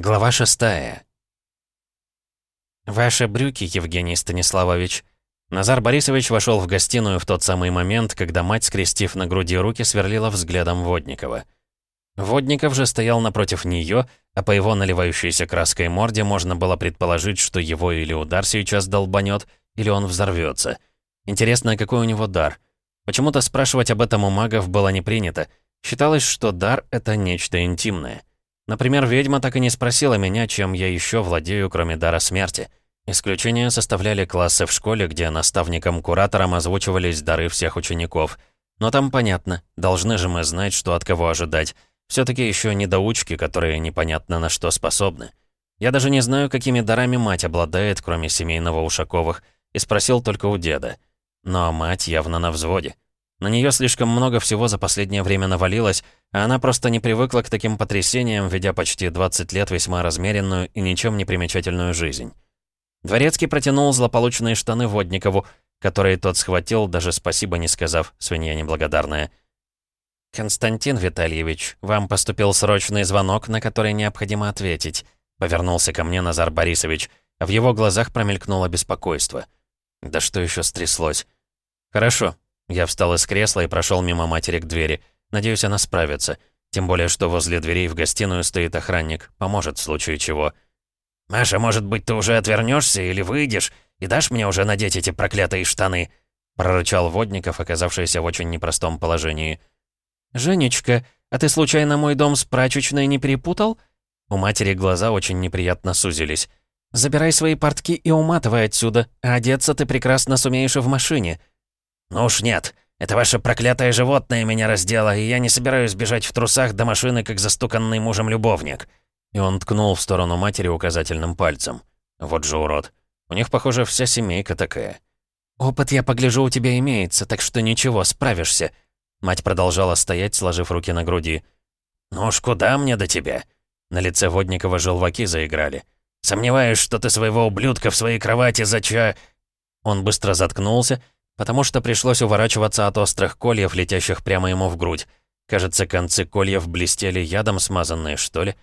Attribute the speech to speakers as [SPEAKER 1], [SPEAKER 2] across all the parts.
[SPEAKER 1] Глава шестая. «Ваши брюки, Евгений Станиславович». Назар Борисович вошел в гостиную в тот самый момент, когда мать, скрестив на груди руки, сверлила взглядом Водникова. Водников же стоял напротив нее, а по его наливающейся краской морде можно было предположить, что его или удар сейчас долбанет, или он взорвется. Интересно, какой у него дар? Почему-то спрашивать об этом у магов было не принято. Считалось, что дар — это нечто интимное. Например, ведьма так и не спросила меня, чем я еще владею, кроме дара смерти. Исключение составляли классы в школе, где наставникам-кураторам озвучивались дары всех учеников. Но там понятно, должны же мы знать, что от кого ожидать. все таки еще недоучки, которые непонятно на что способны. Я даже не знаю, какими дарами мать обладает, кроме семейного Ушаковых, и спросил только у деда. Но мать явно на взводе. На нее слишком много всего за последнее время навалилось, а она просто не привыкла к таким потрясениям, ведя почти 20 лет весьма размеренную и ничем не примечательную жизнь. Дворецкий протянул злополучные штаны Водникову, которые тот схватил, даже спасибо не сказав, свинья неблагодарная. «Константин Витальевич, вам поступил срочный звонок, на который необходимо ответить», повернулся ко мне Назар Борисович, а в его глазах промелькнуло беспокойство. «Да что еще стряслось?» «Хорошо, я встал из кресла и прошел мимо матери к двери. Надеюсь, она справится. Тем более, что возле дверей в гостиную стоит охранник. Поможет в случае чего. «Маша, может быть, ты уже отвернешься или выйдешь и дашь мне уже надеть эти проклятые штаны?» прорычал Водников, оказавшийся в очень непростом положении. «Женечка, а ты случайно мой дом с прачечной не перепутал?» У матери глаза очень неприятно сузились. «Забирай свои портки и уматывай отсюда, а одеться ты прекрасно сумеешь и в машине. «Ну уж нет. Это ваше проклятое животное меня раздело, и я не собираюсь бежать в трусах до машины, как застуканный мужем любовник». И он ткнул в сторону матери указательным пальцем. Вот же урод. У них, похоже, вся семейка такая. «Опыт, я погляжу, у тебя имеется, так что ничего, справишься». Мать продолжала стоять, сложив руки на груди. «Ну уж куда мне до тебя?» На лице Водникова желваки заиграли. «Сомневаюсь, что ты своего ублюдка в своей кровати зача...» Он быстро заткнулся, потому что пришлось уворачиваться от острых кольев, летящих прямо ему в грудь. Кажется, концы кольев блестели ядом смазанные, что ли.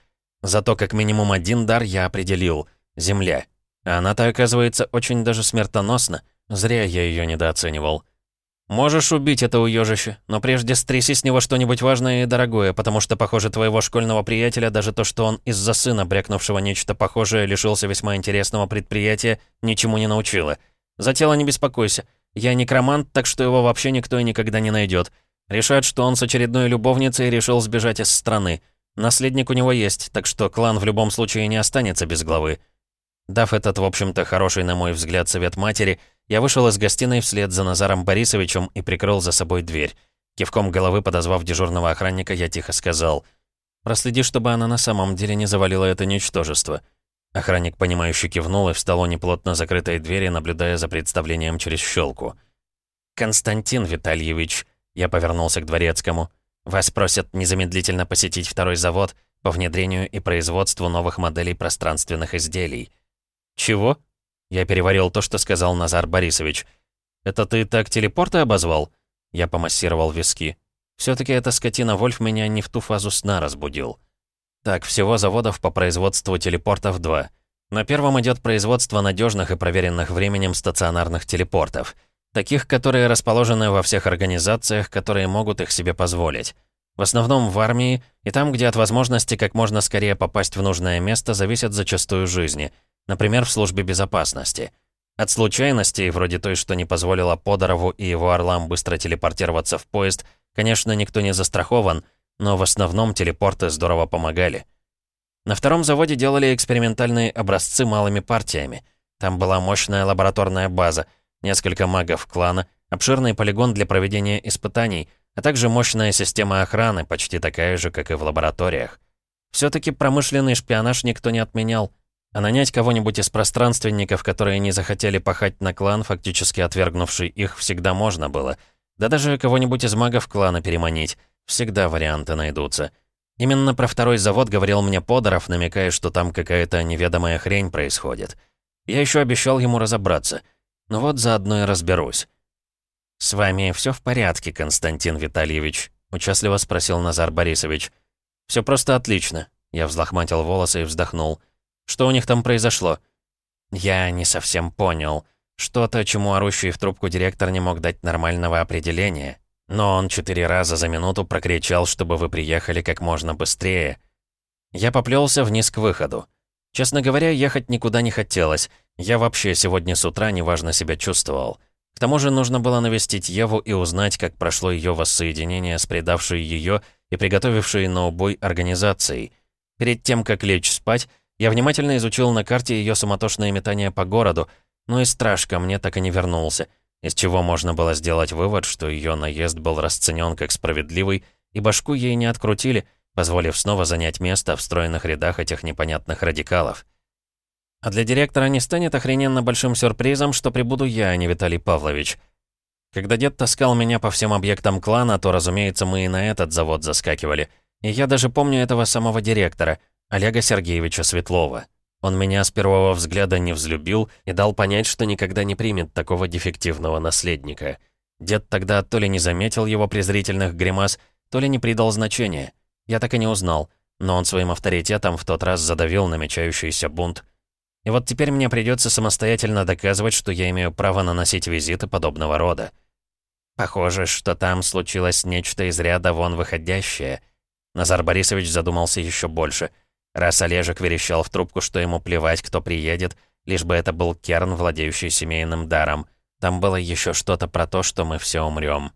[SPEAKER 1] Зато как минимум один дар я определил — земля. А она-то, оказывается, очень даже смертоносна. Зря я ее недооценивал. «Можешь убить это уёжище, но прежде стряси с него что-нибудь важное и дорогое, потому что, похоже, твоего школьного приятеля даже то, что он из-за сына, брякнувшего нечто похожее, лишился весьма интересного предприятия, ничему не научило. За тело не беспокойся. Я некромант, так что его вообще никто и никогда не найдет. Решат, что он с очередной любовницей решил сбежать из страны. Наследник у него есть, так что клан в любом случае не останется без главы. Дав этот, в общем-то, хороший, на мой взгляд, совет матери, я вышел из гостиной вслед за Назаром Борисовичем и прикрыл за собой дверь. Кивком головы подозвав дежурного охранника, я тихо сказал. «Проследи, чтобы она на самом деле не завалила это ничтожество». Охранник, понимающе кивнул и встал у неплотно закрытой двери, наблюдая за представлением через щелку. «Константин Витальевич», — я повернулся к дворецкому, «вас просят незамедлительно посетить второй завод по внедрению и производству новых моделей пространственных изделий». «Чего?» Я переварил то, что сказал Назар Борисович. «Это ты так телепорты обозвал?» Я помассировал виски. все таки эта скотина Вольф меня не в ту фазу сна разбудил. Так, всего заводов по производству телепортов два. На первом идет производство надежных и проверенных временем стационарных телепортов. Таких, которые расположены во всех организациях, которые могут их себе позволить. В основном в армии и там, где от возможности как можно скорее попасть в нужное место зависят зачастую жизни. Например, в службе безопасности. От случайностей, вроде той, что не позволила Подорову и его орлам быстро телепортироваться в поезд, конечно, никто не застрахован, но в основном телепорты здорово помогали. На втором заводе делали экспериментальные образцы малыми партиями. Там была мощная лабораторная база, несколько магов клана, обширный полигон для проведения испытаний, а также мощная система охраны, почти такая же, как и в лабораториях. Все-таки промышленный шпионаж никто не отменял, а нанять кого-нибудь из пространственников, которые не захотели пахать на клан, фактически отвергнувший их, всегда можно было. Да даже кого-нибудь из магов клана переманить. Всегда варианты найдутся. Именно про второй завод говорил мне Подоров, намекая, что там какая-то неведомая хрень происходит. Я еще обещал ему разобраться. Ну вот заодно и разберусь. «С вами все в порядке, Константин Витальевич?» — участливо спросил Назар Борисович. Все просто отлично. Я взлохматил волосы и вздохнул. «Что у них там произошло?» «Я не совсем понял. Что-то, чему орущий в трубку директор не мог дать нормального определения. Но он четыре раза за минуту прокричал, чтобы вы приехали как можно быстрее». Я поплелся вниз к выходу. Честно говоря, ехать никуда не хотелось. Я вообще сегодня с утра неважно себя чувствовал. К тому же нужно было навестить Еву и узнать, как прошло ее воссоединение с предавшей ее и приготовившей на убой организацией. Перед тем, как лечь спать, я внимательно изучил на карте ее суматошное метание по городу, но и страж ко мне так и не вернулся, из чего можно было сделать вывод, что ее наезд был расценен как справедливый, и башку ей не открутили, позволив снова занять место в стройных рядах этих непонятных радикалов. А для директора не станет охрененно большим сюрпризом, что прибуду я, а не Виталий Павлович. Когда дед таскал меня по всем объектам клана, то, разумеется, мы и на этот завод заскакивали. И я даже помню этого самого директора, Олега Сергеевича Светлова. Он меня с первого взгляда не взлюбил и дал понять, что никогда не примет такого дефективного наследника. Дед тогда то ли не заметил его презрительных гримас, то ли не придал значения. Я так и не узнал, но он своим авторитетом в тот раз задавил намечающийся бунт. И вот теперь мне придется самостоятельно доказывать, что я имею право наносить визиты подобного рода. Похоже, что там случилось нечто из ряда вон выходящее. Назар Борисович задумался еще больше. Раз Олежек верещал в трубку, что ему плевать, кто приедет, лишь бы это был Керн, владеющий семейным даром. Там было еще что-то про то, что мы все умрем.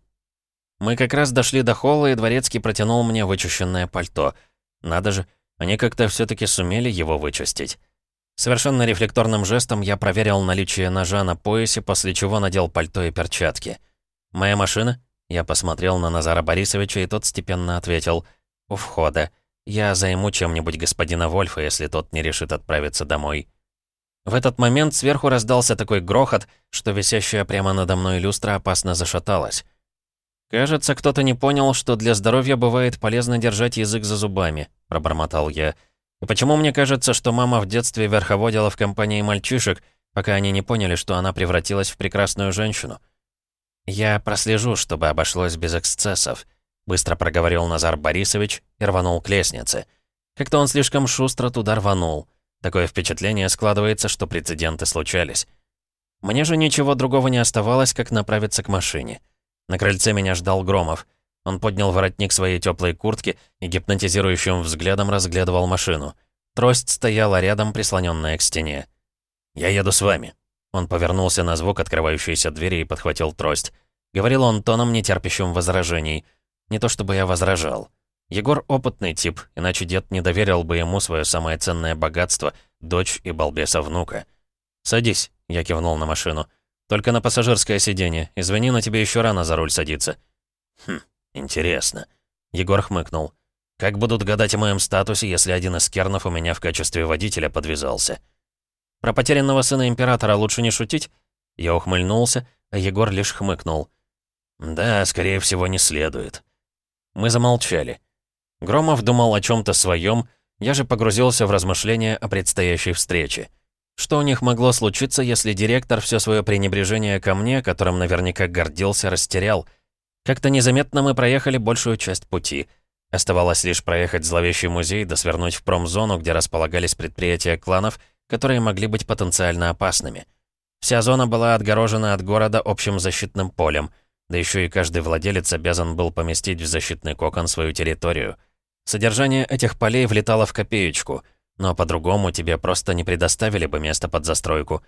[SPEAKER 1] Мы как раз дошли до холла, и Дворецкий протянул мне вычищенное пальто. Надо же, они как-то все таки сумели его вычистить. Совершенно рефлекторным жестом я проверил наличие ножа на поясе, после чего надел пальто и перчатки. «Моя машина?» Я посмотрел на Назара Борисовича, и тот степенно ответил. «У входа. Я займу чем-нибудь господина Вольфа, если тот не решит отправиться домой». В этот момент сверху раздался такой грохот, что висящая прямо надо мной люстра опасно зашаталась. «Кажется, кто-то не понял, что для здоровья бывает полезно держать язык за зубами», — пробормотал я. И почему мне кажется, что мама в детстве верховодила в компании мальчишек, пока они не поняли, что она превратилась в прекрасную женщину? «Я прослежу, чтобы обошлось без эксцессов», — быстро проговорил Назар Борисович и рванул к лестнице. Как-то он слишком шустро туда рванул. Такое впечатление складывается, что прецеденты случались. Мне же ничего другого не оставалось, как направиться к машине. На крыльце меня ждал Громов — он поднял воротник своей теплой куртки и гипнотизирующим взглядом разглядывал машину. Трость стояла рядом, прислоненная к стене. «Я еду с вами». Он повернулся на звук открывающейся двери и подхватил трость. Говорил он тоном, нетерпящим возражений. Не то чтобы я возражал. Егор опытный тип, иначе дед не доверил бы ему свое самое ценное богатство, дочь и балбеса внука. «Садись», — я кивнул на машину. «Только на пассажирское сиденье. Извини, но тебе еще рано за руль садиться». «Хм, «Интересно». Егор хмыкнул. «Как будут гадать о моем статусе, если один из кернов у меня в качестве водителя подвязался?» «Про потерянного сына императора лучше не шутить?» Я ухмыльнулся, а Егор лишь хмыкнул. «Да, скорее всего, не следует». Мы замолчали. Громов думал о чем то своем, я же погрузился в размышления о предстоящей встрече. Что у них могло случиться, если директор все свое пренебрежение ко мне, которым наверняка гордился, растерял — как-то незаметно мы проехали большую часть пути. Оставалось лишь проехать зловещий музей да свернуть в промзону, где располагались предприятия кланов, которые могли быть потенциально опасными. Вся зона была отгорожена от города общим защитным полем, да еще и каждый владелец обязан был поместить в защитный кокон свою территорию. Содержание этих полей влетало в копеечку, но по-другому тебе просто не предоставили бы место под застройку.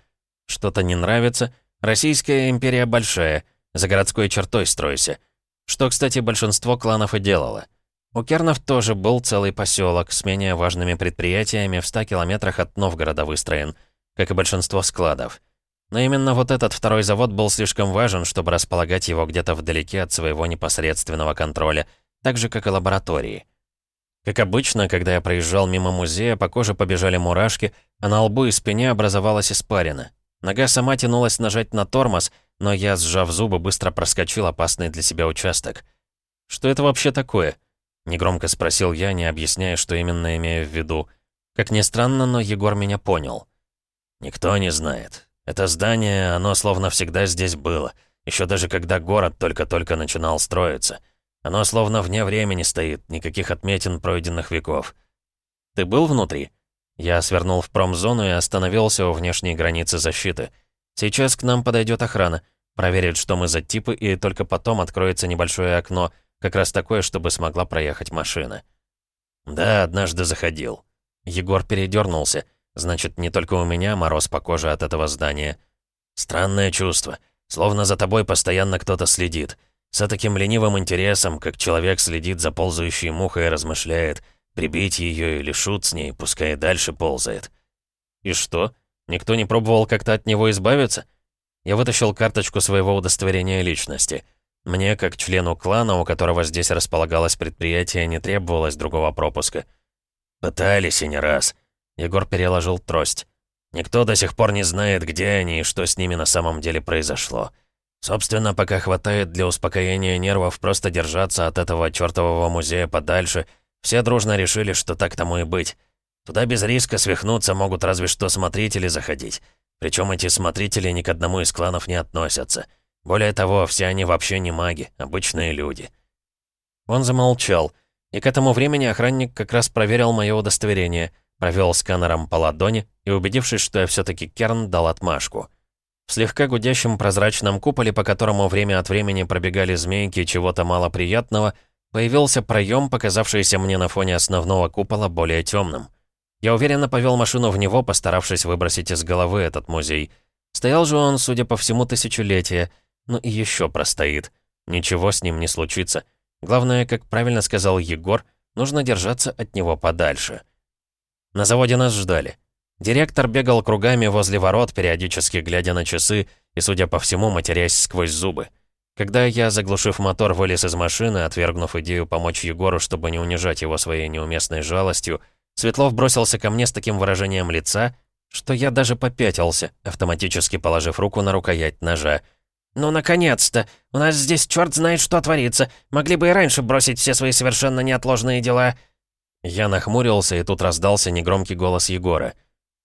[SPEAKER 1] Что-то не нравится? Российская империя большая, за городской чертой стройся. Что, кстати, большинство кланов и делало. У Кернов тоже был целый поселок с менее важными предприятиями в 100 километрах от Новгорода выстроен, как и большинство складов. Но именно вот этот второй завод был слишком важен, чтобы располагать его где-то вдалеке от своего непосредственного контроля, так же, как и лаборатории. Как обычно, когда я проезжал мимо музея, по коже побежали мурашки, а на лбу и спине образовалась испарина. Нога сама тянулась нажать на тормоз, но я, сжав зубы, быстро проскочил опасный для себя участок. «Что это вообще такое?» — негромко спросил я, не объясняя, что именно имею в виду. Как ни странно, но Егор меня понял. «Никто не знает. Это здание, оно словно всегда здесь было, еще даже когда город только-только начинал строиться. Оно словно вне времени стоит, никаких отметин пройденных веков». Ты был внутри?» Я свернул в промзону и остановился у внешней границы защиты. Сейчас к нам подойдет охрана, проверит, что мы за типы, и только потом откроется небольшое окно, как раз такое, чтобы смогла проехать машина. «Да, однажды заходил». Егор передернулся. Значит, не только у меня мороз по коже от этого здания. Странное чувство. Словно за тобой постоянно кто-то следит. С таким ленивым интересом, как человек следит за ползающей мухой и размышляет, прибить ее или шут с ней, пускай дальше ползает. И что? Никто не пробовал как-то от него избавиться? Я вытащил карточку своего удостоверения личности. Мне, как члену клана, у которого здесь располагалось предприятие, не требовалось другого пропуска. Пытались и не раз. Егор переложил трость. Никто до сих пор не знает, где они и что с ними на самом деле произошло. Собственно, пока хватает для успокоения нервов просто держаться от этого чертового музея подальше, все дружно решили, что так тому и быть. Туда без риска свихнуться могут разве что смотрители заходить. Причем эти смотрители ни к одному из кланов не относятся. Более того, все они вообще не маги, обычные люди. Он замолчал, и к этому времени охранник как раз проверил мое удостоверение — Провел сканером по ладони и, убедившись, что я все-таки Керн, дал отмашку. В слегка гудящем прозрачном куполе, по которому время от времени пробегали змейки чего-то малоприятного, появился проем, показавшийся мне на фоне основного купола более темным. Я уверенно повел машину в него, постаравшись выбросить из головы этот музей. Стоял же он, судя по всему, тысячелетия, ну и еще простоит. Ничего с ним не случится. Главное, как правильно сказал Егор, нужно держаться от него подальше. На заводе нас ждали. Директор бегал кругами возле ворот, периодически глядя на часы и, судя по всему, матерясь сквозь зубы. Когда я, заглушив мотор, вылез из машины, отвергнув идею помочь Егору, чтобы не унижать его своей неуместной жалостью, Светлов бросился ко мне с таким выражением лица, что я даже попятился, автоматически положив руку на рукоять ножа. «Ну, наконец-то! У нас здесь черт знает, что творится! Могли бы и раньше бросить все свои совершенно неотложные дела!» Я нахмурился, и тут раздался негромкий голос Егора.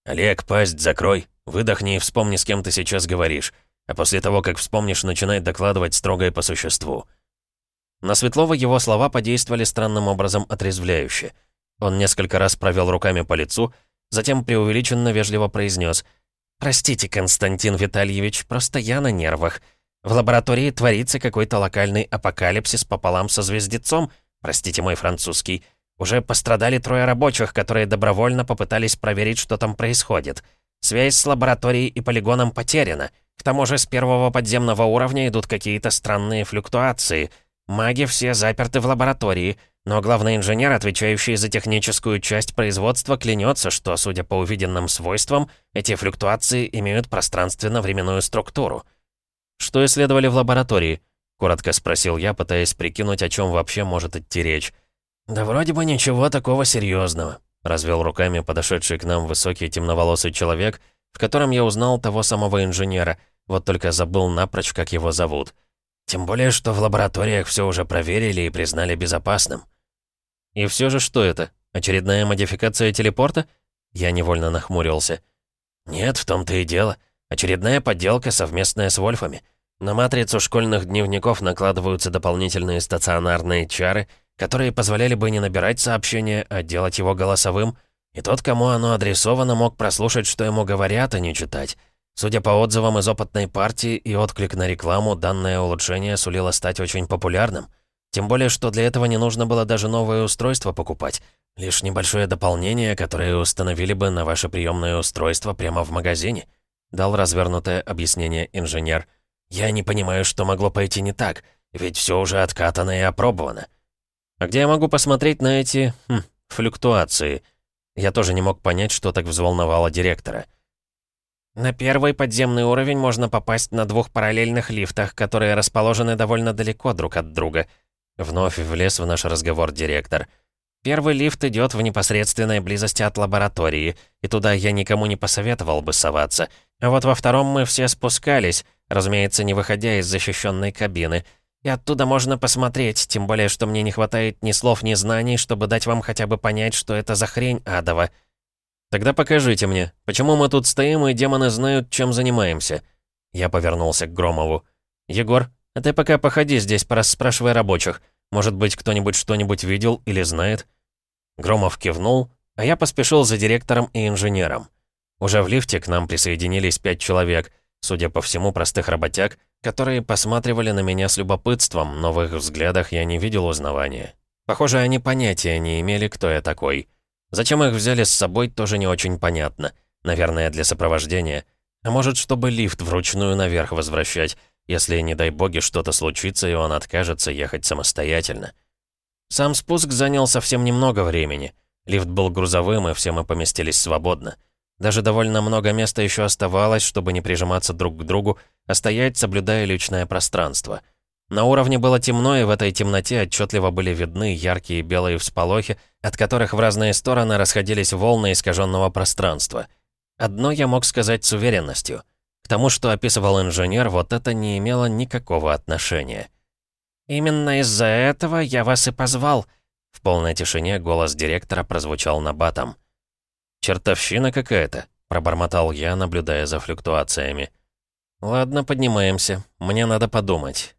[SPEAKER 1] «Олег, пасть закрой, выдохни и вспомни, с кем ты сейчас говоришь. А после того, как вспомнишь, начинай докладывать строгое по существу». На Светлова его слова подействовали странным образом отрезвляюще. Он несколько раз провел руками по лицу, затем преувеличенно вежливо произнес «Простите, Константин Витальевич, просто я на нервах. В лаборатории творится какой-то локальный апокалипсис пополам со звездецом, простите мой французский, уже пострадали трое рабочих, которые добровольно попытались проверить, что там происходит. Связь с лабораторией и полигоном потеряна. К тому же с первого подземного уровня идут какие-то странные флюктуации. Маги все заперты в лаборатории, но главный инженер, отвечающий за техническую часть производства, клянется, что, судя по увиденным свойствам, эти флюктуации имеют пространственно-временную структуру. «Что исследовали в лаборатории?» — коротко спросил я, пытаясь прикинуть, о чем вообще может идти речь. «Да вроде бы ничего такого серьезного», — развел руками подошедший к нам высокий темноволосый человек, в котором я узнал того самого инженера, вот только забыл напрочь, как его зовут. Тем более, что в лабораториях все уже проверили и признали безопасным. «И все же что это? Очередная модификация телепорта?» Я невольно нахмурился. «Нет, в том-то и дело. Очередная подделка, совместная с Вольфами. На матрицу школьных дневников накладываются дополнительные стационарные чары — которые позволяли бы не набирать сообщение, а делать его голосовым, и тот, кому оно адресовано, мог прослушать, что ему говорят, а не читать. Судя по отзывам из опытной партии и отклик на рекламу, данное улучшение сулило стать очень популярным. Тем более, что для этого не нужно было даже новое устройство покупать. Лишь небольшое дополнение, которое установили бы на ваше приемное устройство прямо в магазине. Дал развернутое объяснение инженер. «Я не понимаю, что могло пойти не так, ведь все уже откатано и опробовано». А где я могу посмотреть на эти... Хм, флюктуации? Я тоже не мог понять, что так взволновало директора. На первый подземный уровень можно попасть на двух параллельных лифтах, которые расположены довольно далеко друг от друга. Вновь влез в наш разговор директор. Первый лифт идет в непосредственной близости от лаборатории, и туда я никому не посоветовал бы соваться. А вот во втором мы все спускались, разумеется, не выходя из защищенной кабины — и оттуда можно посмотреть, тем более, что мне не хватает ни слов, ни знаний, чтобы дать вам хотя бы понять, что это за хрень адова. Тогда покажите мне, почему мы тут стоим, и демоны знают, чем занимаемся?» Я повернулся к Громову. «Егор, а ты пока походи здесь, порасспрашивай рабочих. Может быть, кто-нибудь что-нибудь видел или знает?» Громов кивнул, А я поспешил за директором и инженером. Уже в лифте к нам присоединились пять человек, судя по всему, простых работяг, которые посматривали на меня с любопытством, но в их взглядах я не видел узнавания. Похоже, они понятия не имели, кто я такой. Зачем их взяли с собой, тоже не очень понятно. Наверное, для сопровождения. А может, чтобы лифт вручную наверх возвращать, если, не дай боги, что-то случится, и он откажется ехать самостоятельно. Сам спуск занял совсем немного времени. Лифт был грузовым, и все мы поместились свободно. Даже довольно много места еще оставалось, чтобы не прижиматься друг к другу, а стоять, соблюдая личное пространство. На уровне было темно, и в этой темноте отчетливо были видны яркие белые всполохи, от которых в разные стороны расходились волны искаженного пространства. Одно я мог сказать с уверенностью. К тому, что описывал инженер, вот это не имело никакого отношения. «Именно из-за этого я вас и позвал», — в полной тишине голос директора прозвучал на батом. «Чертовщина какая-то», — пробормотал я, наблюдая за флюктуациями. «Ладно, поднимаемся. Мне надо подумать».